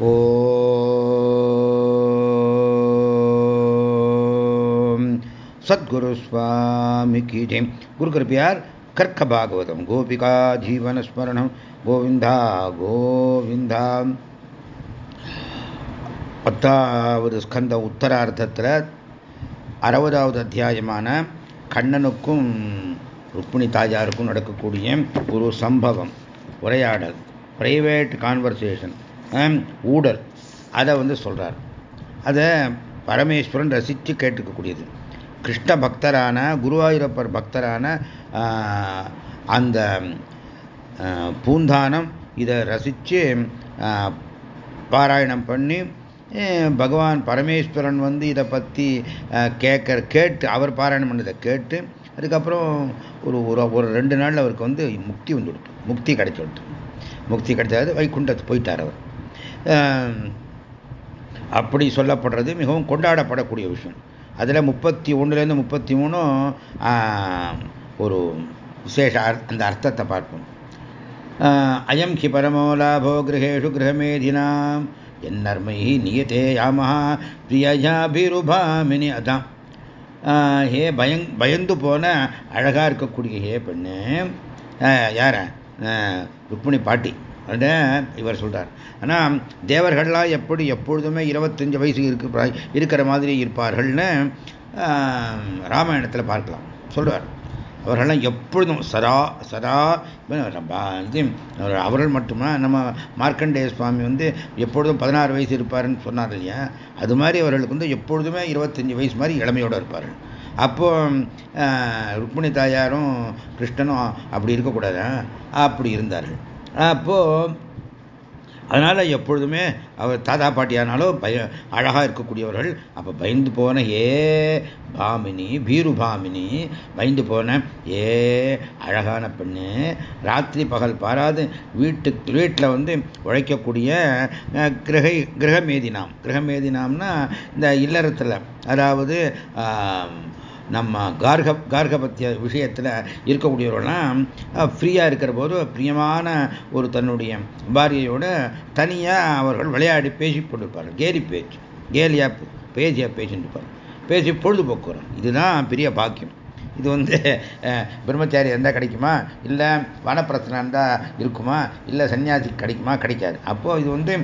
ஓம். சத்குரு சுவாமி கீஜை குரு கிருப்பியார் கர்க்க பாகவதம் கோபிகா ஜீவன ஸ்மரணம். கோவிந்தா கோவிந்தா. பத்தாவது ஸ்கந்த உத்தரார்த்தத்தில் அறுபதாவது அத்தியாயமான கண்ணனுக்கும் ருக்மிணி தாயாருக்கும் நடக்கக்கூடிய ஒரு சம்பவம் உரையாடல். பிரைவேட் கான்வர்சேஷன் ஊடல் அதை வந்து சொல்கிறார் அதை பரமேஸ்வரன் ரசித்து கேட்டுக்கக்கூடியது. கிருஷ்ண பக்தரான குருவாயூரப்பர் பக்தரான அந்த பூந்தானம் இதை ரசித்து பாராயணம் பண்ணி பகவான் பரமேஸ்வரன் வந்து இதை பற்றி கேட்குற கேட்டு அவர் பாராயணம் பண்ணதை கேட்டு அதுக்கப்புறம் ஒரு ஒரு ஒரு ரெண்டு நாளில் அவருக்கு வந்து முக்தி வந்து முக்தி கிடைச்சி முக்தி கிடைச்சாது வைகுண்டத்து போயிட்டார் அவர். அப்படி சொல்லப்படுறது மிகவும் கொண்டாடப்படக்கூடிய விஷயம். அதில் முப்பத்தி ஒன்றுலேருந்து முப்பத்தி மூணும் ஒரு விசேஷ அந்த அர்த்தத்தை பார்ப்போம். அயம் ஹி பரமோ லாபோ கிரகேஷு கிரகமேதினாம் என்னர்மை நியதே யாமஹா பிரியஜாபிருபாமினி அதான். ஹே பயங் பயந்து போன அழகாக இருக்கக்கூடிய ஹே பெண்ணு யார? ருக்மிணி பாட்டி. இவர் சொல்கிறார் ஆனால் தேவர்கள்லாம் எப்படி எப்பொழுதுமே இருபத்தஞ்சு வயசு இருக்கு இருக்கிற மாதிரி இருப்பார்கள்னு ராமாயணத்தில் பார்க்கலாம். சொல்கிறார் அவர்கள்லாம் எப்பொழுதும் சரா சரா இது அவர்கள் மட்டுமா நம்ம மார்க்கண்டேய சுவாமி வந்து எப்பொழுதும் பதினாறு வயசு இருப்பாருன்னு சொன்னார் இல்லையா? அது மாதிரி அவர்களுக்கு வந்து எப்பொழுதுமே இருபத்தஞ்சி வயசு மாதிரி இளமையோடு இருப்பார்கள். அப்போ ருக்மிணி தாயாரும் கிருஷ்ணனும் அப்படி இருக்கக்கூடாது? அப்படி இருந்தார்கள். அப்போது அதனால் எப்பொழுதுமே அவர் தாத்தா பாட்டியானாலும் பய அழகாக இருக்கக்கூடியவர்கள். அப்போ பயந்து போன ஏ பாமினி பீரு பாமினி பயந்து போன ஏ அழகான பெண்ணு ராத்திரி பகல் பாராது வீட்டு வீட்டில் வந்து உழைக்கக்கூடிய கிரகை கிரகமேதினாம் கிரகமேதினாம்னா இந்த இல்லறத்தில். அதாவது நம்ம கார்க கார்கபத்திய விஷயத்தில் இருக்கக்கூடியவர்கள்லாம் ஃப்ரீயாக இருக்கிற போது பிரியமான ஒரு தன்னுடைய பாரியையோடு தனியாக அவர்கள் விளையாடி பேசி கொண்டிருப்பார்கள். கேலி பேச்சு. கேலியாக பேசியாக பேசிட்டு இருப்பார். பேசி பொழுதுபோக்குறோம் இதுதான் பெரிய பாக்கியம். இது வந்து பிரம்மச்சாரி இருந்தால் கிடைக்குமா? இல்லை வனப்பிரச்சனை இருந்தால் இருக்குமா? இல்லை சன்னியாசி கிடைக்குமா? கிடைக்காது. அப்போது இது வந்து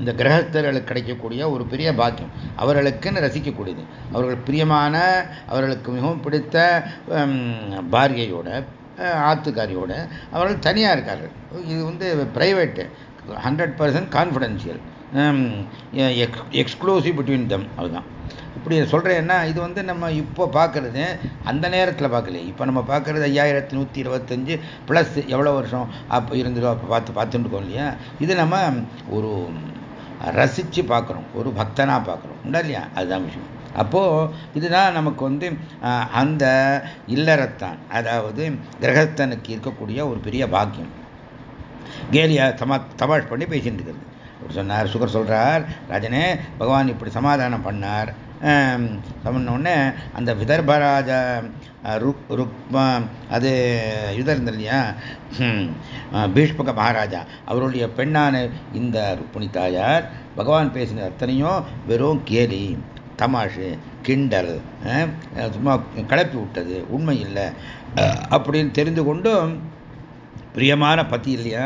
இந்த கிரகஸ்தர்களுக்கு கிடைக்கக்கூடிய ஒரு பெரிய பாக்கியம். அவர்களுக்குன்னு ரசிக்கக்கூடியது. அவர்கள் பிரியமான அவர்களுக்கு மிகவும் பிடித்த பாரியையோட ஆத்துக்காரியோட அவர்கள் தனியாக இருக்கார்கள். இது வந்து private hundred percent confidential exclusive between them அதுதான். இப்படி சொல்கிறேன்னா இது வந்து நம்ம இப்போ பார்க்குறது அந்த நேரத்தில் பார்க்கல இப்போ நம்ம பார்க்குறது ஐயாயிரத்தி நூற்றி இருபத்தஞ்சு ப்ளஸ் எவ்வளோ வருஷம் அப்போ இருந்துடும் அப்போ பார்த்து பார்த்துட்டுருக்கோம் இல்லையா? இது நம்ம ஒரு ரசித்து பார்க்குறோம் ஒரு பக்தனாக பார்க்குறோம் உண்டா இல்லையா? அதுதான் விஷயம். அப்போது இதுதான் நமக்கு வந்து அந்த இல்லறத்தான். அதாவது கிரகஸ்தனுக்கு இருக்கக்கூடிய ஒரு பெரிய பாக்கியம். கேலியா தமா தபாஷ் பண்ணி பேசிட்டு இருக்கிறது. சொன்னார் சுகர் சொல்கிறார் ராஜனே பகவான் இப்படி சமாதானம் பண்ணார். சொன்னோடனே அந்த விதர்பராஜ ருக் ருக்மா அது இது இருந்த இல்லையா பீஷ்மக மகாராஜா அவருடைய பெண்ணான இந்த ருக்மிணி தாயார் பகவான் பேசின அத்தனையும் வெறும் கேலி தமாஷு கிண்டல் சும்மா கிளப்பி விட்டது உண்மை இல்லை அப்படின்னு தெரிந்து கொண்டும் பிரியமான பத்தி இல்லையா?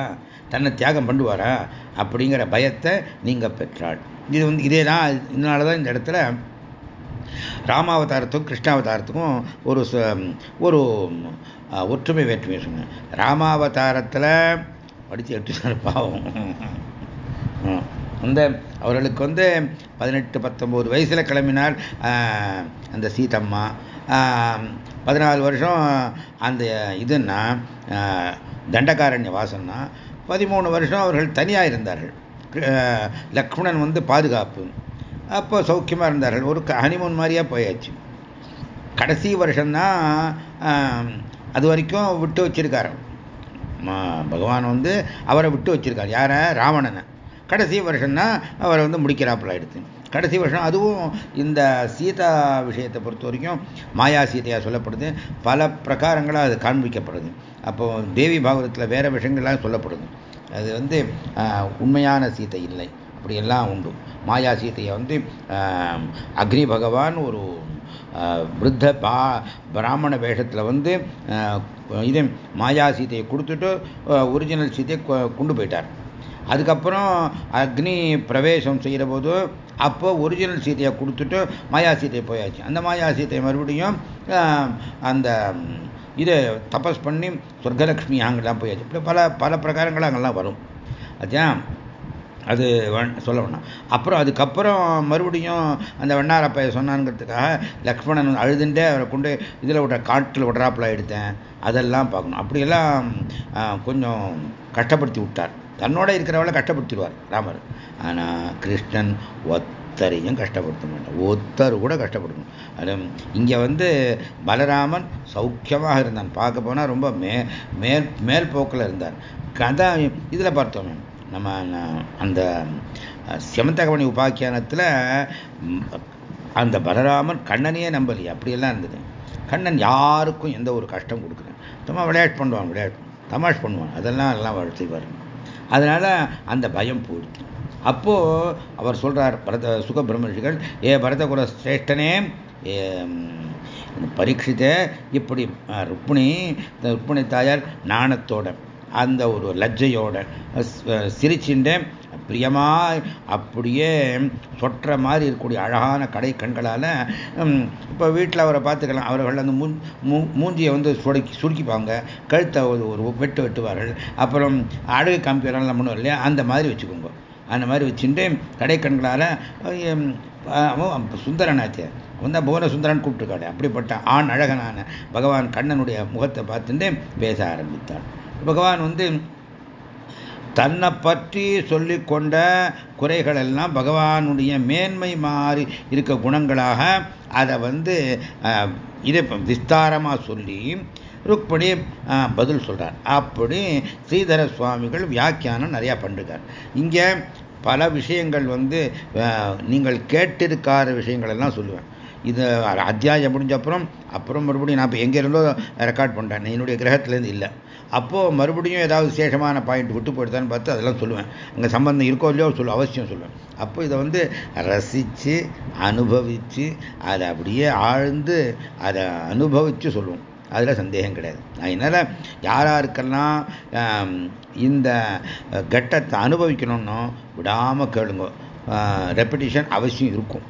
தன்னை தியாகம் பண்ணுவாரா? அப்படிங்கிற பயத்தை நீங்கள் பெற்றாள். இது வந்து இதே தான் இதனால தான் இந்த இடத்துல ராமாவதாரத்துக்கும் கிருஷ்ணாவதாரத்துக்கும் ஒரு ஒரு ஒற்றுமை வேற்றுமை சொன்னேன் ராமாவதாரத்தில் படித்து எட்டு பாவம். அந்த அவர்களுக்கு வந்து பதினெட்டு பத்தொம்போது வயசில் கிளம்பினால் அந்த சீதம்மா. பதினாலு வருஷம் அந்த இதுன்னா தண்டகாரண்ய வாசம்னா பதிமூணு வருஷம் அவர்கள் தனியாக இருந்தார்கள். லக்ஷ்மணன் வந்து பாதுகாப்பு. அப்போ சௌக்கியமாக இருந்தார்கள். ஒரு ஹனிமூன் மாதிரியாக போயாச்சு. கடைசி வருஷம்தான் அது வரைக்கும் விட்டு வச்சிருக்காரு. பகவான் வந்து அவரை விட்டு வச்சிருக்காரு. யார? ராவணனை. கடைசி வருஷம்னா அவரை வந்து முடிக்கிறாப்புல எடுத்து. கடைசி வருஷம் அதுவும் இந்த சீதா விஷயத்தை பொறுத்த வரைக்கும் மாயா சீதையாக சொல்லப்படுது. பல பிரகாரங்களாக அது காண்பிக்கப்படுது. அப்போ தேவி பாகவதத்தில் வேறு விஷயங்கள்லாம் சொல்லப்படுது. அது வந்து உண்மையான சீதை இல்லை. அப்படியெல்லாம் உண்டு. மாயா சீதையை வந்து அக்னி பகவான் ஒரு விருத்த பா பிராமண வேஷத்தில் வந்து இது மாயா சீதையை கொடுத்துட்டு ஒரிஜினல் சீதையை கொண்டு போயிட்டார். அதுக்கப்புறம் அக்னி பிரவேசம் செய்கிற போது அப்போ ஒரிஜினல் சீதையை கொடுத்துட்டு மாயா சீதையை போயாச்சு. அந்த மாயா சீதையை மறுபடியும் அந்த இதை தபஸ் பண்ணி சொர்க்கலக்ஷ்மி அங்கெல்லாம் போயாச்சு. இப்படி பல பல பிரகாரங்கள் அங்கெல்லாம் வரும். அதான் அது சொல்ல வேணாம். அப்புறம் அதுக்கப்புறம் மறுபடியும் அந்த வெண்ணாரப்பைய சொன்னாங்கிறதுக்காக லக்ஷ்மணன் அழுதுண்டே அவரை கொண்டு இதில் விட காட்டில் விடுறாப்புல எடுத்தேன். அதெல்லாம் பார்க்கணும். அப்படியெல்லாம் கொஞ்சம் கஷ்டப்படுத்தி விட்டார். தன்னோட இருக்கிறவளை கஷ்டப்படுத்திடுவார் ராமர். ஆனால் கிருஷ்ணன் ஒத்தரையும் கஷ்டப்படுத்த மாட்டான். ஒத்தர் கூட கஷ்டப்படுத்தணும் அது இங்கே வந்து பலராமன் சௌக்கியமாக இருந்தான். பார்க்க போனால் ரொம்ப மே மேல் மேல் போக்கில் இருந்தார். கதை இதில் பார்த்தோம். நம்ம அந்த செமந்தகவணி உபாக்கியானத்தில் அந்த பலராமன் கண்ணனையே நம்பலையே. அப்படியெல்லாம் இருந்தது. கண்ணன் யாருக்கும் எந்த ஒரு கஷ்டம் கொடுக்குறேன் சும்மா விளையாட்டு பண்ணுவான் விளையாட்டு தமாஷ் பண்ணுவான். அதெல்லாம் எல்லாம் செய்வார். அதனால் அந்த பயம் போயிடுச்சு. அப்போது அவர் சொல்கிறார் பரத சுகபிரமர்ஷிகள் ஏ பரதகுல சிரேஷ்டனே பரீட்சித்த இப்படி ருக்மிணி ருக்மிணி தாயார் நாணத்தோட அந்த ஒரு லஜ்ஜையோட சிரிச்சுட்டு பிரியமாக அப்படியே சொற்ற மாதிரி இருக்கக்கூடிய அழகான கடை கண்களால் இப்போ வீட்டில் அவரை பார்த்துக்கலாம். அவர்கள் அந்த மூஞ்சியை வந்து சுடுக்கி சுருக்கிப்பாங்க. கழுத்தை ஒரு வெட்டு வெட்டுவார்கள். அப்புறம் அழகு காமிக்கிறாங்க பண்ணுவோம் இல்லையா? அந்த மாதிரி வச்சுக்கோங்க. அந்த மாதிரி வச்சுட்டு கடை கண்களால் சுந்தரனாச்சே. வந்தால் புவன சுந்தரன் கூப்பிட்டுருக்காரு அப்படிப்பட்ட ஆண் அழகனான பகவான் கண்ணனுடைய முகத்தை பார்த்துட்டு பேச ஆரம்பித்தார் பகவான் வந்து தன்னை பற்றி சொல்லிக்கொண்ட குறைகள் எல்லாம் பகவானுடைய மேன்மை மாறி இருக்க குணங்களாக அதை வந்து இதை விஸ்தாரமாக சொல்லி ருக்மணி பதில் சொல்கிறார் அப்படி ஸ்ரீதர சுவாமிகள் வியாக்கியானம் நிறையா பண்ணுறார் இங்கே பல விஷயங்கள் வந்து நீங்கள் கேட்டிருக்காத விஷயங்கள் எல்லாம் சொல்லுவேன். இது அத்தியாயம் முடிஞ்ச அப்புறம் அப்புறம் மறுபடியும் நான் இப்போ எங்கே இருந்தோ ரெக்கார்ட் பண்ணுறேன் என்னுடைய கிரகத்துலேருந்து இல்லை. அப்போது மறுபடியும் ஏதாவது விசேஷமான பாயிண்ட் விட்டு போயிடுதான்னு பார்த்து அதெல்லாம் சொல்லுவேன். அங்கே சம்பந்தம் இருக்கோ இல்லையோ சொல்லுவேன் அவசியம் சொல்லுவேன். அப்போ இதை வந்து ரசித்து அனுபவித்து அதை அப்படியே ஆழ்ந்து அதை அனுபவித்து சொல்லுவோம். அதில் சந்தேகம் கிடையாது. அதனால் யாராருக்கெல்லாம் இந்த கட்டத்தை அனுபவிக்கணும்னோ விடாமல் கேளுங்க. ரெப்படிஷன் அவசியம் இருக்கும்.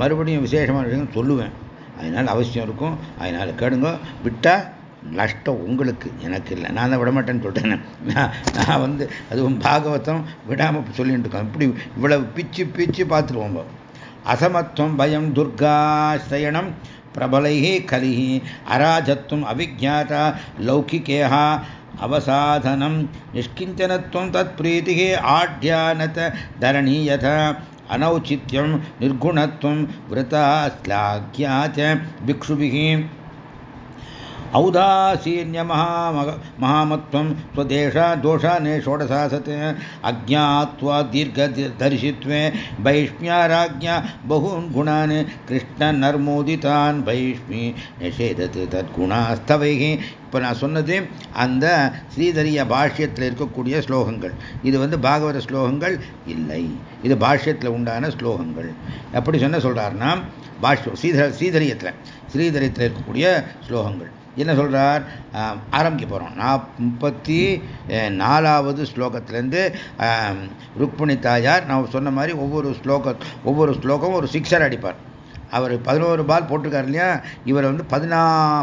மறுபடியும் விசேஷமான விஷயம் சொல்லுவேன். அதனால் அவசியம் இருக்கும். அதனால் கேளுங்க. விட்டால் நஷ்டம் உங்களுக்கு எனக்கு இல்லை. நான் தான் விடமாட்டேன்னு சொல்லிட்டேன். நான் வந்து அதுவும் பாகவதம் விடாமல் சொல்லிட்டு இருக்கோம் இப்படி இவ்வளவு பிச்சு பிச்சு பார்த்துருவோம் அசமத்துவம் பயம் துர்காசிரயணம் பிரபலைஹி கலிஹி அராஜத்துவம் அவிஜாதா லௌகிகேஹா அவசாதனம் நிஷ்கிஞ்சனத்துவம் தத் பிரீத்திகே ஆட்யானத தரணீயதா அனௌச்சித்யம் நிர்குணத்துவம் விரதாஸ்லாக்கியாச்ச பிக்ஷுபிகி च भिक्षुभिः औदासीन्यमहामत्वं स्वदेशा दोषाने षोडशासत् अज्ञात्वा दीर्घदर्शित्वे वैष्म्याराज्ञा बहून् गुणान् कृष्णनर्मोदितान् वैष्मि निषेधत् तद्गुणास्तवैः இப்போ நான் சொன்னது அந்த ஸ்ரீதரிய பாஷ்யத்தில் இருக்கக்கூடிய ஸ்லோகங்கள் இது வந்து பாகவத ஸ்லோகங்கள் இல்லை இது பாஷ்யத்தில் உண்டான ஸ்லோகங்கள் எப்படி சொன்ன சொல்கிறாருன்னா பாஷ்யம் ஸ்ரீதர ஸ்ரீதரியத்தில் ஸ்ரீதரியத்தில் இருக்கக்கூடிய ஸ்லோகங்கள் என்ன சொல்கிறார் ஆரம்பிக்க போகிறோம் நான் முப்பத்தி நாலாவது ஸ்லோகத்திலேருந்து ருக்மணி தாயார் நான் சொன்ன மாதிரி ஒவ்வொரு ஸ்லோக ஒவ்வொரு ஸ்லோகம் ஒரு சிக்ஸர் அடிப்பார். அவர் பதினோரு பால் போட்டிருக்காரு இல்லையா? இவர் வந்து பதினா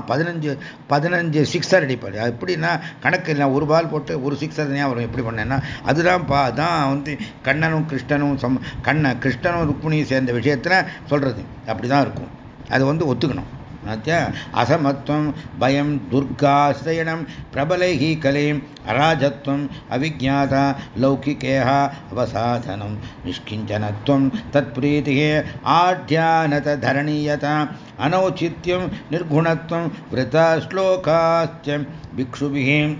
பதினஞ்சு பதினஞ்சு சிக்ஸர் அடிப்பார். எப்படின்னா கணக்கு இல்லை ஒரு பால் போட்டு ஒரு சிக்ஸர் தான் அவர் எப்படி பண்ணேன்னா அதுதான் பா தான் வந்து கண்ணனும் கிருஷ்ணனும் சம் கண்ண கிருஷ்ணனும் ருக்மிணியும் சேர்ந்த விஷயத்தில் சொல்கிறது அப்படி தான் இருக்கும். அது வந்து ஒத்துக்கணும். அசமத்துவம் பயம் துர்காசிரயணம் பிரபலைः கலைம் அராஜத்வம் அவிஜாதா லௌகிகேः அவசாதனம் நிஷ்கிஞ்சனத்துவம் தத்ப்ரீதிः ஆட்யானத தரணீயதா அனௌச்சித்யம் நிர்குணத்துவம் விரதா ஸ்லோகாச்ச பிக்ஷுபிகேம்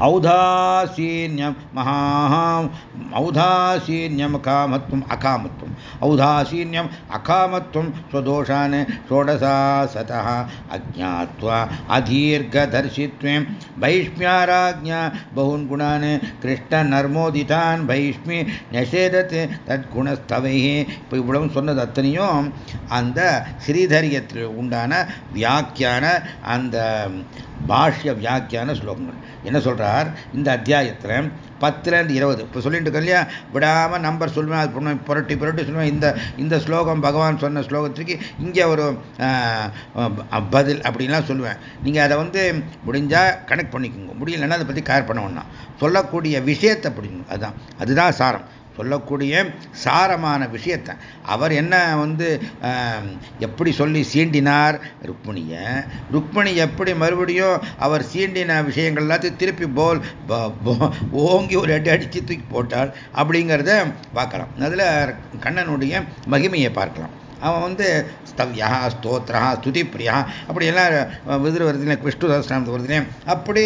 औदासीन्यं महाम् औदासीन्यम् अकामत्वम् अकामत्वम् औदासीन्यम् अकामत्वं स्वदोषान् षोडशा सतः अज्ञात्वा अदीर्घदर्शित्वें भैष्म्याराज्ञा बहून् गुणान् கிருஷ்ணநர்மோதிதான் பைஷ்மி நெசேதத்து தற்குணஸ்தவையே இப்போ இவ்வளவு சொன்னது அத்தனையும் அந்த ஸ்ரீதரியத்தில் உண்டான வியாக்கியான அந்த பாஷ்ய வியாக்கியான ஸ்லோகங்கள் என்ன சொல்கிறார் இந்த அத்தியாயத்தில் பத்துலேருந்து இருபது. இப்போ சொல்லிட்டு இருக்கோம் இல்லையா? விடாமல் நம்பர் சொல்லுவேன் அது புரட்டி புரட்டி சொல்லுவேன். இந்த இந்த ஸ்லோகம் பகவான் சொன்ன ஸ்லோகத்துக்கு இங்கே ஒரு பதில் அப்படின்லாம் சொல்லுவேன். நீங்கள் அதை வந்து முடிஞ்சால் கனெக்ட் பண்ணிக்கோங்க. முடியலன்னா அதை பற்றி கேர் பண்ண வேணாம் சொல்லக்கூடிய விஷயத்தை பிடிக்கணும் அதுதான் அதுதான் சாரம். சொல்லக்கூடிய சாரமான விஷயத்தை. அவர் என்ன வந்து எப்படி சொல்லி சீண்டினார்? ருக்மணியை. ருக்மிணி எப்படி மறுபடியும் அவர் சீண்டின விஷயங்கள் எல்லாத்தையும் திருப்பி போல் ஓங்கி ஒரு அடி அடித்து தூக்கி போட்டாள் அப்படிங்கிறத பார்க்கலாம். அதில் கண்ணனுடைய மகிமையை பார்க்கலாம். அவன் வந்து ஸ்தவ்யா ஸ்தோத்ரா ஸ்துதி பிரியா அப்படியெல்லாம் விதிர வருதுனே விஷ்ணு சகஸ்திராமத்து வருதுனே. அப்படி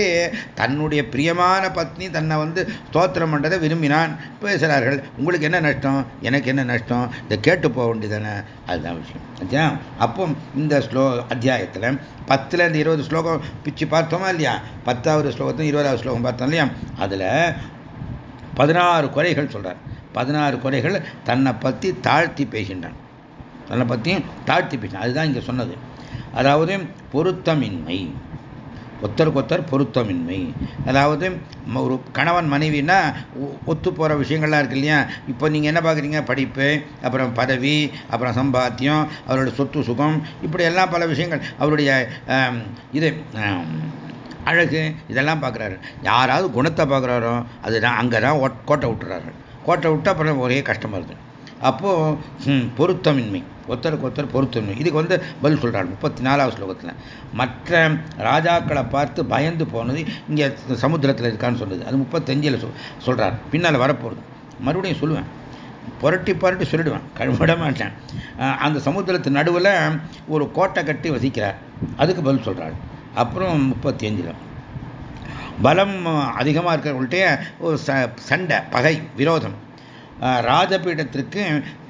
தன்னுடைய பிரியமான பத்னி தன்னை வந்து ஸ்தோத்திரம் பண்ணுறதை விரும்பினான். பேசுகிறார்கள் உங்களுக்கு என்ன நஷ்டம்? எனக்கு என்ன நஷ்டம்? இதை கேட்டு போக வேண்டியதானே? அதுதான் விஷயம். அச்சா அப்போ இந்த ஸ்லோ அத்தியாயத்தில் பத்துலேருந்து இருபது ஸ்லோகம் பிச்சு பார்த்தோமா இல்லையா? பத்தாவது ஸ்லோகத்தையும் இருபதாவது ஸ்லோகம் பார்த்தோம் இல்லையா? அதில் பதினாறு குறைகள் சொல்கிறார் பதினாறு குறைகள் தன்னை பற்றி தாழ்த்தி பேசின்றான் அதெல்லாம் பற்றியும் தாழ்த்தி பேசினான். அதுதான் இங்கே சொன்னது. அதாவது பொருத்தமின்மை. ஒத்தருக்கு ஒத்தர் பொருத்தமின்மை. அதாவது ஒரு கணவன் மனைவினா ஒத்து போகிற விஷயங்கள்லாம் இருக்கு இல்லையா? இப்போ நீங்கள் என்ன பார்க்குறீங்க? படிப்பு அப்புறம் பதவி அப்புறம் சம்பாத்தியம் அவருடைய சொத்து சுகம் இப்படி எல்லாம் பல விஷயங்கள். அவருடைய இது அழகு இதெல்லாம் பார்க்குறாரு. யாராவது குணத்தை பார்க்குறாரோ அதுதான் அங்கே தான் கோட்டை விட்டுறாரு. கோட்டை விட்டு அப்புறம் ஒரே கஷ்டமாக இருக்குது அப்போது பொருத்தமின்மை. ஒருத்தருக்கு ஒருத்தர் பொறுத்தணும் இதுக்கு வந்து பதில் சொல்கிறார் முப்பத்தி நாலாவது ஸ்லோகத்தில். மற்ற ராஜாக்களை பார்த்து பயந்து போனது இங்கே சமுத்திரத்தில் இருக்கான்னு சொல்லுது. அது முப்பத்தஞ்சில் சொல் சொல்கிறார் பின்னால் வரப்போகுது. மறுபடியும் சொல்லுவேன். புரட்டி புரட்டி சொல்லிடுவேன். கழுவிட மாட்டேன். அந்த சமுத்திரத்து நடுவில் ஒரு கோட்டை கட்டி வசிக்கிறார். அதுக்கு பதில் சொல்கிறாள் அப்புறம் முப்பத்தி அஞ்சில் பலம் அதிகமாக இருக்கிறவங்கள்ட்டே ஒரு சண்டை பகை விரோதம். ராஜபீடத்திற்கு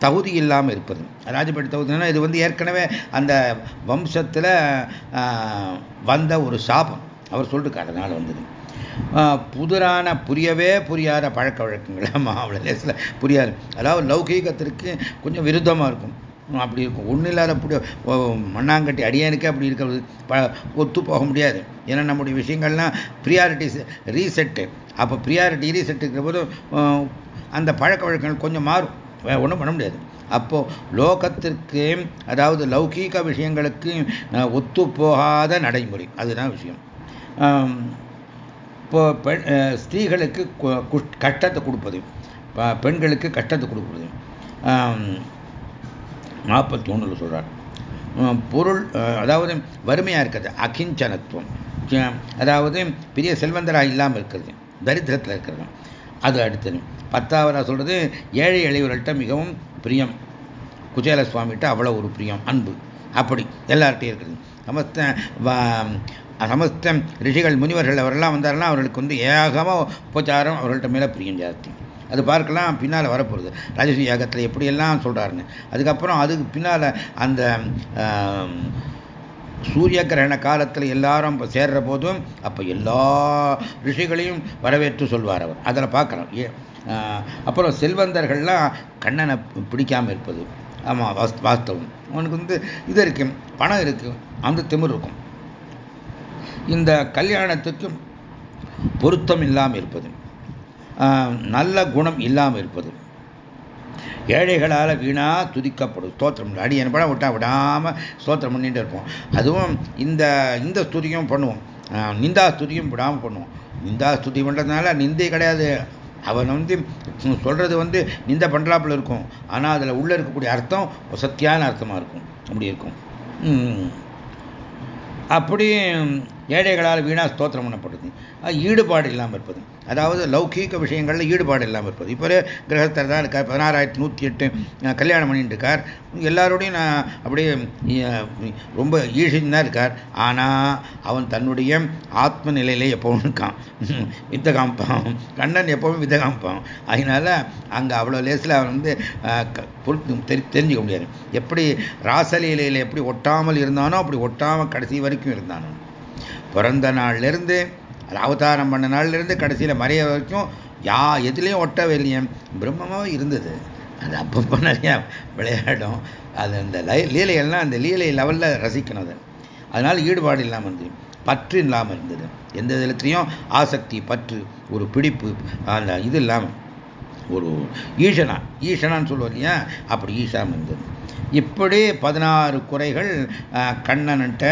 தகுதி இல்லாமல் இருப்பது. ராஜபீட தகுதினா இது வந்து ஏற்கனவே அந்த வம்சத்தில் வந்த ஒரு சாபம். அவர் சொல்லிட்டு அதனால் வந்தது. புதிரான புரியவே புரியாத பழக்க வழக்கங்கள். ஆமாம் அவ்வளோ லேசில் புரியாது. அதாவது லௌகீகத்திற்கு கொஞ்சம் விருத்தமாக இருக்கும். அப்படி இருக்கும். ஒன்றும் இல்லாத அப்படி மண்ணாங்கட்டி அடியானுக்கே அப்படி இருக்கிறது ப ஒத்து போக முடியாது. ஏன்னா நம்முடைய விஷயங்கள்லாம் ப்ரியாரிட்டி ரீசெட்டு அப்போ ப்ரியாரிட்டி ரீசெட் இருக்கிற போது அந்த பழக்க வழக்கங்கள் கொஞ்சம் மாறும். ஒன்றும் பண்ண முடியாது. அப்போ லோகத்திற்கு அதாவது லௌகீக விஷயங்களுக்கு ஒத்து போகாத நடைமுறை. அதுதான் விஷயம். இப்போ பெண் ஸ்திரீகளுக்கு கஷ்டத்தை கொடுப்பது. பெண்களுக்கு கஷ்டத்தை கொடுப்பது. நாற்பத்தி ஒன்றில் சொல்கிறார் பொருள் அதாவது வறுமையாக இருக்கிறது அகிஞ்சனத்துவம். அதாவது பெரிய செல்வந்தராக இல்லாமல் இருக்கிறது தரித்திரத்தில் இருக்கிறது. அது அடுத்தது. பத்தாவதாக சொல்கிறது ஏழை எளியவர்கள்ட்ட மிகவும் பிரியம். குஜேல சுவாமிகிட்ட அவ்வளோ ஒரு பிரியம் அன்பு. அப்படி எல்லார்ட்டையும் இருக்குது. சமஸ்த சமஸ்த ரிஷிகள் முனிவர்கள் அவரெல்லாம் வந்தாருன்னா அவர்களுக்கு வந்து ஏகமாக உபச்சாரம் அவர்கள்ட்ட மேலே பிரியம் ஜாஸ்தி. அது பார்க்கலாம் பின்னால் வரப்போகுது. ராஜஸ்வ யாகத்தில் எப்படியெல்லாம் சொல்கிறாருன்னு அதுக்கப்புறம் அதுக்கு பின்னால் அந்த சூரிய கிரகண காலத்தில் எல்லாரும் சேர்ற போதும் அப்போ எல்லா ரிஷிகளையும் வரவேற்று சொல்வார் அவர். அதில் பார்க்குறோம் ஏ அப்புறம் செல்வந்தர்கள்லாம் கண்ணனை பிடிக்காமல் இருப்பது. ஆமாம் வாஸ்தவம். அவனுக்கு வந்து இது இருக்கு பணம் இருக்கு அந்த திமிர் இருக்கும். இந்த கல்யாணத்துக்கு பொருத்தம் இல்லாமல் இருப்பது. நல்ல குணம் இல்லாமல் இருப்பது. ஏழைகளால் வீணா துதிக்கப்படும். ஸ்தோத்திரம். அடி என்ன விட்டா விடாமல் ஸ்தோத்திரம் பண்ணிட்டு இருப்போம். அதுவும் இந்த இந்த ஸ்துதியும் பண்ணுவோம். நிந்தா ஸ்துதியும் விடாமல் பண்ணுவோம். நிந்தா ஸ்துதி பண்ணுறதுனால நிந்தை கிடையாது. அவன் வந்து சொல்கிறது வந்து நிந்த பண்ணலாப்பில் இருக்கும். ஆனால் அதில் உள்ளே இருக்கக்கூடிய அர்த்தம் சத்தியான அர்த்தமாக இருக்கும். அப்படி இருக்கும். அப்படி ஏழைகளால் வீணா ஸ்தோத்திரம் பண்ணப்படுது. ஈடுபாடு இல்லாமல் இருப்பது. அதாவது லௌகீக விஷயங்களில் ஈடுபாடு இல்லாமல் இருப்பது. இப்போ கிரகஸ்தர் தான் இருக்கார். பதினாறாயிரத்தி நூற்றி எட்டு கல்யாணம் பண்ணிட்டு இருக்கார். எல்லாரோடையும் நான் அப்படியே ரொம்ப ஈழின்னு தான் இருக்கார். ஆனால் அவன் தன்னுடைய ஆத்ம நிலையிலே எப்பவும் இருக்கான். வித்த காமிப்பான் கண்ணன் எப்பவும் வித்த காமிப்பான் அதனால அங்கே அவ்வளோ லேசில் அவன் வந்து தெரிஞ்சுக்க முடியாது. எப்படி ராசலீலையில் எப்படி ஒட்டாமல் இருந்தானோ அப்படி ஒட்டாமல் கடைசி வரைக்கும் இருந்தானோ. பிறந்த நாள்லேருந்து அவதாரம் பண்ண நாள்லேருந்து கடைசியில் மறைய வரைக்கும் யா எதுலேயும் ஒட்டவே இல்லையே. பிரம்மமாக இருந்தது. அது அப்பப்போ நிறையா விளையாடும். அது அந்த லீலைகள்லாம் அந்த லீலை லெவலில் ரசிக்கணும் அது. அதனால் ஈடுபாடு இல்லாமல் இருந்தது. பற்று இல்லாமல் இருந்தது. எந்த விதத்துலையும் ஆசக்தி பற்று ஒரு பிடிப்பு அந்த இது இல்லாமல் ஒரு ஈஷனா ஈஷனான்னு சொல்லுவோம் இல்லையா? அப்படி ஈஷாமல் இருந்தது. இப்படி பதினாறு குறைகள் கண்ணன்ட்ட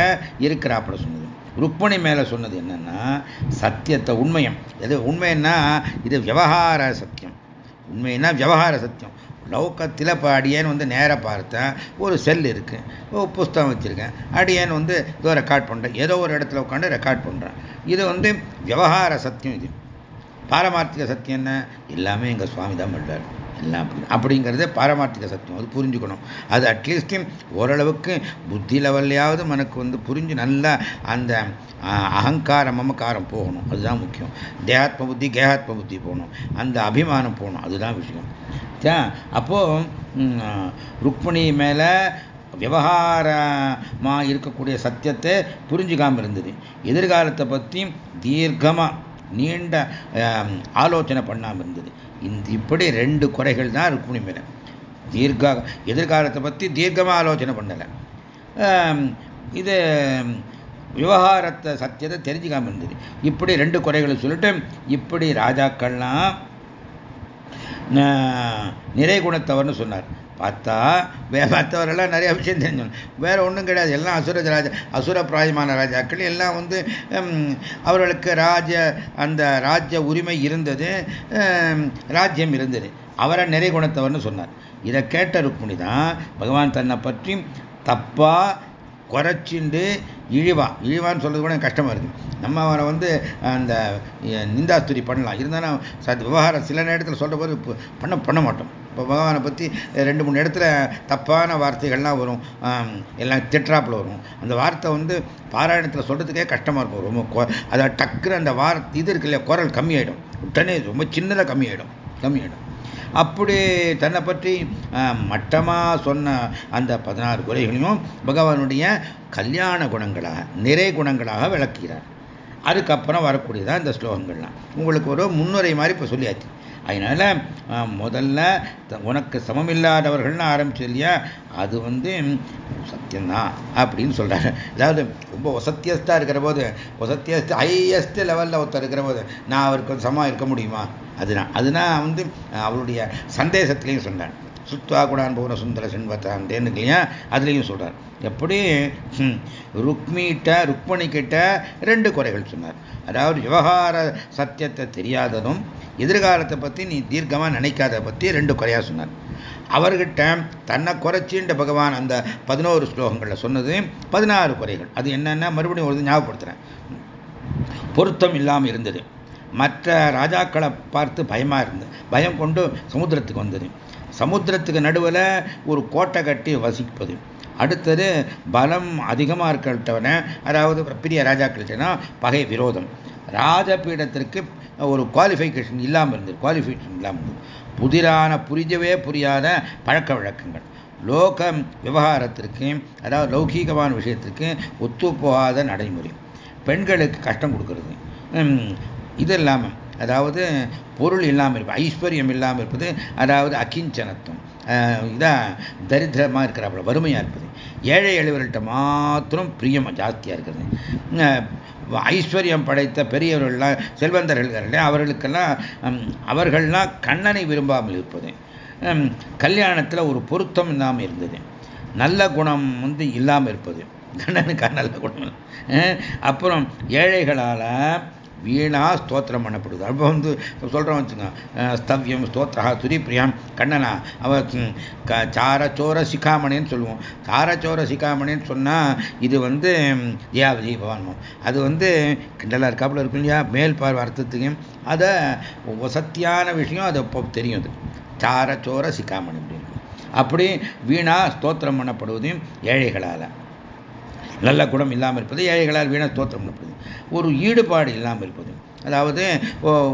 இருக்கிறாப்புல சொன்னது. ருக்மணி மேலே சொன்னது என்னன்னா சத்தியத்தை உண்மையம். எது உண்மைன்னா இது விவகார சத்தியம். உண்மைன்னா விவகார சத்தியம். லௌக்கத்தில் இப்போ அடியேன்னு வந்து நேராக பார்த்தேன் ஒரு செல் இருக்குது ஒரு புஸ்தகம் வச்சுருக்கேன். அடியேன்னு வந்து இதோ ரெக்கார்ட் பண்ணுறேன் ஏதோ ஒரு இடத்துல உட்காந்து ரெக்கார்ட் பண்ணுறேன் இது வந்து விவகார சத்தியம் இது. பாரமார்த்திக சத்தியம் என்ன? எல்லாமே எங்கள் சுவாமி தான் பண்ணுறாரு எல்லாம் அப்படிங்கிறத பாரமார்த்திக சத்தியம் அது புரிஞ்சுக்கணும். அது அட்லீஸ்ட் ஓரளவுக்கு புத்தி லெவல்லையாவது மனக்கு வந்து புரிஞ்சு நல்லா அந்த அகங்காரம் மமக்காரம் போகணும். அதுதான் முக்கியம். தேகாத்ம புத்தி கேகாத்ம புத்தி போகணும். அந்த அபிமானம் போகணும். அதுதான் விஷயம். அப்போது ருக்மிணி மேலே விவகாரமாக இருக்கக்கூடிய சத்தியத்தை புரிஞ்சுக்காமல் இருந்தது. எதிர்காலத்தை பற்றி தீர்க்கமாக நீண்ட ஆலோசனை பண்ணாமல் இருந்தது. இந்த இப்படி ரெண்டு குறைகள் தான் ருக்மிணி மேலே தீர்க்க எதிர்காலத்தை பற்றி தீர்க்கமாக ஆலோசனை பண்ணலை. இது விவகாரத்தை சத்தியத்தை தெரிஞ்சுக்காமல் இருந்தது. இப்படி ரெண்டு குறைகளை சொல்லிட்டு இப்படி ராஜாக்கள்லாம் நிறை குணத்தவர்னு சொன்னார். பார்த்தா மற்றவரெல்லாம் நிறைய விஷயம் தெரிஞ்சுக்கணும். வேற ஒன்றும் கிடையாது. எல்லாம் அசுர ராஜா அசுர பிராயமான ராஜாக்கள் எல்லாம் வந்து அவர்களுக்கு ராஜ அந்த ராஜ்ய உரிமை இருந்தது ராஜ்யம் இருந்தது. அவரை நிறை குணத்தவர்னு சொன்னார். இதை கேட்ட ருக்மிணி தான் பகவான் தன்னை பற்றி தப்பா குறைச்சிண்டு இழிவா. இழிவான்னு சொல்றது கூட கஷ்டமாக இருக்குது நம்ம அவரை வந்து அந்த நிந்தாஸ்துரி பண்ணலாம். இருந்தாலும் சத் விவகாரம் சில நேரத்தில் சொல்கிற போது பண்ண பண்ண மாட்டோம். இப்போ பகவானை பற்றி ரெண்டு மூணு இடத்துல தப்பான வார்த்தைகள்லாம் வரும். எல்லாம் திட்றாப்பில் வரும். அந்த வார்த்தை வந்து பாராயணத்தில் சொல்கிறதுக்கே கஷ்டமாக இருக்கும். ரொம்ப அதை டக்குன்னு அந்த வார்த்தை இது இருக்கு இல்லையா குரல் கம்மியாயிடும். உடனே ரொம்ப சின்னதாக கம்மியாயிடும். கம்மியாயிடும். அப்படி தன்னை பற்றி மட்டமாக சொன்ன அந்த பதினாறு குறைகளையும் பகவானுடைய கல்யாண குணங்களாக நிறை குணங்களாக விளக்குகிறார். அதுக்கப்புறம் வரக்கூடியதான் இந்த ஸ்லோகங்கள்லாம். உங்களுக்கு ஒரு முன்னுரை மாதிரி இப்போ சொல்லியாச்சு. அதனால முதல்ல உனக்கு சமமில்லாதவர்கள்னு ஆரம்பிச்சு இல்லையா? அது வந்து சத்தியம்தான் அப்படின்னு சொல்றாரு. அதாவது ரொம்ப ஒசத்தியஸ்டா இருக்கிற போது ஒசத்தியஸ்ட் ஹையஸ்ட் லெவலில் ஒருத்தர் இருக்கிற போது நான் அவருக்கு சமமாக இருக்க முடியுமா? அதுதான். அதுதான் வந்து அவருடைய சந்தேசத்திலையும் சொன்னார். சுத்வா குடான் போன சுந்தர செண்பத்தான் இல்லையா அதுலேயும் சொல்கிறார் எப்படி? ருக்மிகிட்ட ருக்மணிக்கிட்ட ரெண்டு குறைகள் சொன்னார். அதாவது விவகார சத்தியத்தை தெரியாததும் எதிர்காலத்தை பற்றி நீ தீர்க்கமாக நினைக்காத பற்றி ரெண்டு குறையாக சொன்னார். அவர்கிட்ட தன்னை குறைச்சின்ற பகவான் அந்த பதினோரு ஸ்லோகங்களில் சொன்னது பதினாறு குறைகள். அது என்னென்ன மறுபடியும் ஒரு ஞாபகப்படுத்துகிறேன் பொருத்தம் இல்லாமல் இருந்தது. மற்ற ராஜாக்களை பார்த்து பயமாக இருந்தது. பயம் கொண்டு சமுத்திரத்துக்கு வந்தது. சமுத்திரத்துக்கு நடுவில் ஒரு கோட்டை கட்டி வசிப்பது. அடுத்தது பலம் அதிகமாக இருக்கிறவன அதாவது பெரிய ராஜாக்கள்னா பகை விரோதம். ராஜபீடத்திற்கு ஒரு குவாலிஃபிகேஷன் இல்லாமல் இருந்தது. குவாலிஃபிகேஷன் இல்லாமல் இருந்தது. புதிரான புரிஞ்சவே புரியாத பழக்க வழக்கங்கள். லோக விவகாரத்திற்கு அதாவது லௌகீகமான விஷயத்திற்கு ஒத்து போகாத நடைமுறை. பெண்களுக்கு கஷ்டம் கொடுக்கறது. இது இல்லாமல் அதாவது பொருள் இல்லாமல் இருப்பது ஐஸ்வர்யம் இல்லாமல் இருப்பது அதாவது அகிஞ்சனத்துவம். இதான் தரித்திரமாக இருக்கிறாப்புல வறுமையாக இருப்பது. ஏழை எளிவர்கள்ட்ட மாத்திரம் பிரியம் ஜாஸ்தியாக இருக்கிறது. ஐஸ்வர்யம் படைத்த பெரியவர்கள்லாம் செல்வந்தர்கள் அவர்களுக்கெல்லாம் அவர்கள்லாம் கண்ணனை விரும்பாமல் இருப்பது. கல்யாணத்தில் ஒரு பொருத்தம் இல்லாமல் இருந்தது. நல்ல குணம் வந்து இல்லாமல் இருப்பது. கண்ணனுக்கா நல்ல குணம் அப்புறம் ஏழைகளால் வீணா ஸ்தோத்திரம் பண்ணப்படுது. அப்போ வந்து சொல்கிறோம் வச்சுங்க ஸ்தவ்யம் ஸ்தோத்ரா துரிப்பிரியம் கண்ணனா அவ சாரச்சோர சிகாமணின்னு சொல்லுவோம். சாரச்சோர சிகாமணின்னு சொன்னால் இது வந்து தியாவதி பவான்மம் அது வந்து கிண்டலாக இருக்காப்புல இருக்கும் இல்லையா? மேல் பார்வை அர்த்தத்துக்கும் அதை வசத்தியான விஷயம் அது இப்போ தெரியும் அது. சாரச்சோர சிகாமணி அப்படின்னு. அப்படி வீணா ஸ்தோத்திரம் பண்ணப்படுவதையும் ஏழைகளால். நல்ல குணம் இல்லாமல் இருப்பது ஏழைகளால் வீண தோற்றம் இருப்பது ஒரு ஈடுபாடு இல்லாமல் இருப்பது. அதாவது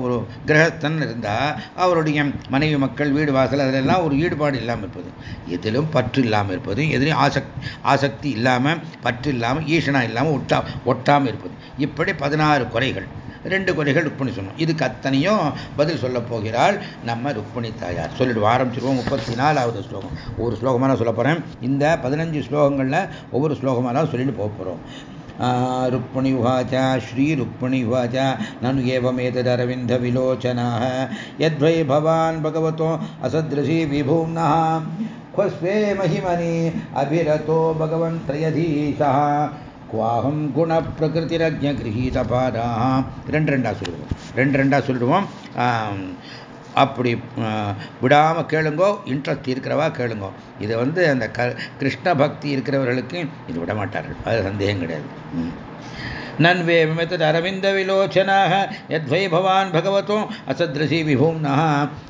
ஒரு கிரகஸ்தன் இருந்தால் அவருடைய மனைவி மக்கள் வீடு வாசல் அதிலெல்லாம் ஒரு ஈடுபாடு இல்லாமல் இருப்பது. எதிலும் பற்று இல்லாமல் இருப்பது. எதிலும் ஆசக் ஆசக்தி இல்லாமல் பற்று இல்லாமல் ஈசனா இல்லாமல் ஒட்டா ஒட்டாமல் இருப்பது. இப்படி பதினாறு குறைகள். ரெண்டு குறைகள் ருக்மணி சொன்னோம் இதுக்கு அத்தனையும் பதில் சொல்ல போகிறாள் நம்ம ருக்மணி தாயார் சொல்லிட்டு ஆரம்பிச்சிருவோம் முப்பத்தி நாலாவது ஸ்லோகம் ஒவ்வொரு ஸ்லோகமாக நான் சொல்ல போகிறேன் இந்த பதினஞ்சு ஸ்லோகங்களில் ஒவ்வொரு ஸ்லோகமாக தான் சொல்லிட்டு போக போகிறோம் रुक्मिणी उवाच श्रीरुक्मिणी उवाच ननु एवमेतदरविन्दविलोचनाः यद्वै भवान् भगवतो असदृशी विभूम्नः क्वस्वे महिमनि अभिरतो भगवन् त्रयधीशः குவாகம் குண பிரகிருதிரஜ கிரகீதபாதா ரெண்டு ரெண்டா சொல்லுவோம். ரெண்டு ரெண்டா சொல்லிடுவோம் அப்படி விடாமல் கேளுங்கோ இன்ட்ரெஸ்ட் இருக்கிறவா கேளுங்கோ. இதை வந்து அந்த க கிருஷ்ண பக்தி இருக்கிறவர்களுக்கு இது விட மாட்டார்கள் அது சந்தேகம் கிடையாது. नन्वेमतद् अरविन्दविलोचनाः यद्वै भवान् भगवतो असदृशी विभुम्नः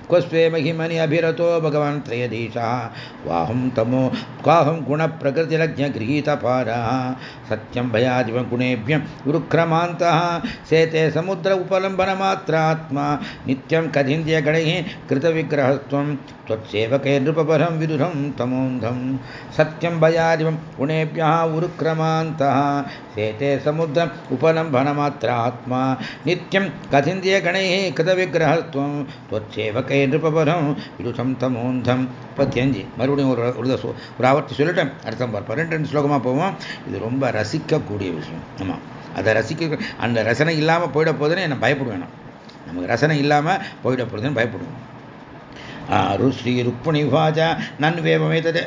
क्वस्वे महिमनि अभिरतो भगवान् त्रयधीशः वाहं तमो क्वाहं गुणप्रकृतिलज्ञगृहीतपारः सत्यं भयादिवं गुणेभ्यं गुरुक्रमान्तः। सेते समुद्र उपलम्बनमात्रात्मा। नित्यं कथिन्द्यगणैः कृतविग्रहस्त्वं त्वत्सेवके नृपपरं विदुरं तमोन्धं सत्यं भयादिवं गुणेभ्यः उरुक्रमान्तः सेते समुद्रम् उपलम्बनमात्रात्मा नित्यं कथिन्द्यगणैः कृतविग्रहस्त्वं त्वत्सेवके நிருபபரம் விருஷம் தமோந்தம் முப்பத்தி மறுபடியும் ஒரு ஒரு ஒரு ஆவர்த்தி சொல்லிட்டேன் அர்த்தம் பார்ப்போம் ரெண்டு ரெண்டு ஸ்லோகமாக போவோம் இது ரொம்ப ரசிக்கக்கூடிய விஷயம் ஆமாம் அதை ரசிக்க அந்த ரசனை இல்லாமல் போயிட போதுன்னு என்ன பயப்படுவேன் நமக்கு ரசனை இல்லாமல் போயிட போகுதுன்னு आरु श्रीरुक्मिणिवाच नन्वेवमेतत्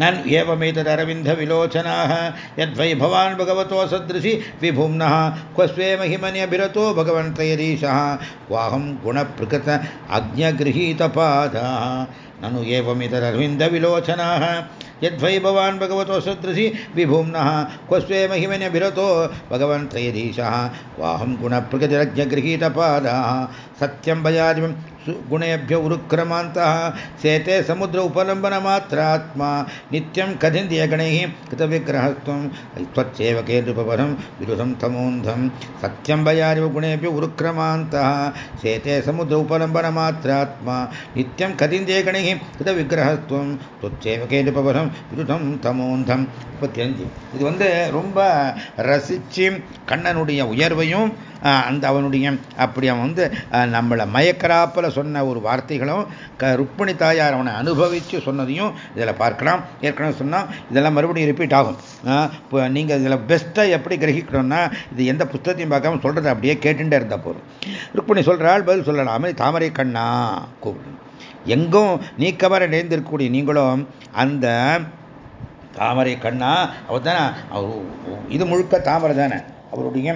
नन् एवमेतदरविन्दविलोचनाः यद्वै भवान् भगवतो सदृशि विभुम्नः क्व स्वे महिमन्यभिरतो भगवन्तैरीशः क्वाहं गुणप्रकृत अग्न्यगृहीतपादाः ननु एवमितरविन्दविलोचनाः यद्वै भवान् भगवतो सदृशि विभुम्नः क्व स्वे महिमन्यभिरतो भगवन्तैरीशः क्वाहं गुणप्रकृतिरज्ञगृहीतपादाः सत्यं भजादिवं गुणेभ्य उरुक्रमान्तः सेते समुद्र उपलम्बनमात्रात्मा नित्यं कथिन्द्यगणैः कृतविग्रहत्वं त्वच्चेवके नृपवरं विरुधं तमोन्धं सत्यं भयारिव गुणेभ्य उरुक्रमान्तः सेते समुद्र उपलम्बनमात्रात्मा नित्यं कथिन्द्यगणैः कृतविग्रहत्वं त्वच्चेवके नृपवरं விருதம் தமோந்தம் முப்பத்தி அஞ்சு இது வந்து ரொம்ப ரசித்து கண்ணனுடைய உயர்வையும் அந்த அவனுடைய அப்படி அவன் வந்து நம்மளை மயக்கராப்பில் சொன்ன ஒரு வார்த்தைகளும் க ருப்பணி தாயார் அவனை அனுபவித்து சொன்னதையும் இதில் பார்க்கலாம். ஏற்கனவே சொன்னால் இதெல்லாம் மறுபடியும் ரிப்பீட் ஆகும். இப்போ நீங்கள் இதில் பெஸ்ட்டாக எப்படி கிரகிக்கணும்னா இது எந்த புத்தகத்தையும் பார்க்காம சொல்கிறத அப்படியே கேட்டுட்டே இருந்தால் போதும். ருப்பணி சொல்கிறாள் பதில் சொல்லலாமே. தாமரை கண்ணா கூப்பிடும் எங்கும் நீக்கவர நேர்ந்திருக்கக்கூடிய நீங்களும் அந்த தாமரை கண்ணா அவர் தானே அவர் இது முழுக்க தாமரை தானே? அவருடைய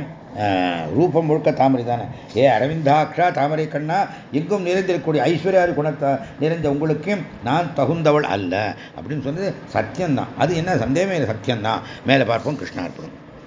ரூபம் முழுக்க தாமரை தானே? ஏ அரவிந்தாக்ஷா தாமரை கண்ணா எங்கும் நிறைந்திருக்கக்கூடிய ஐஸ்வர்யாறு குணத்தை நிறைந்த உங்களுக்கு நான் தகுந்தவள் அல்ல. அப்படின்னு சொன்னது சத்தியம்தான். அது என்ன சந்தேகமே சத்தியம்தான். மேலே பார்ப்போம் கிருஷ்ணார்ப்பணம்